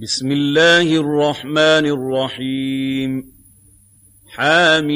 بسم الله الرحمن الرحيم حاميم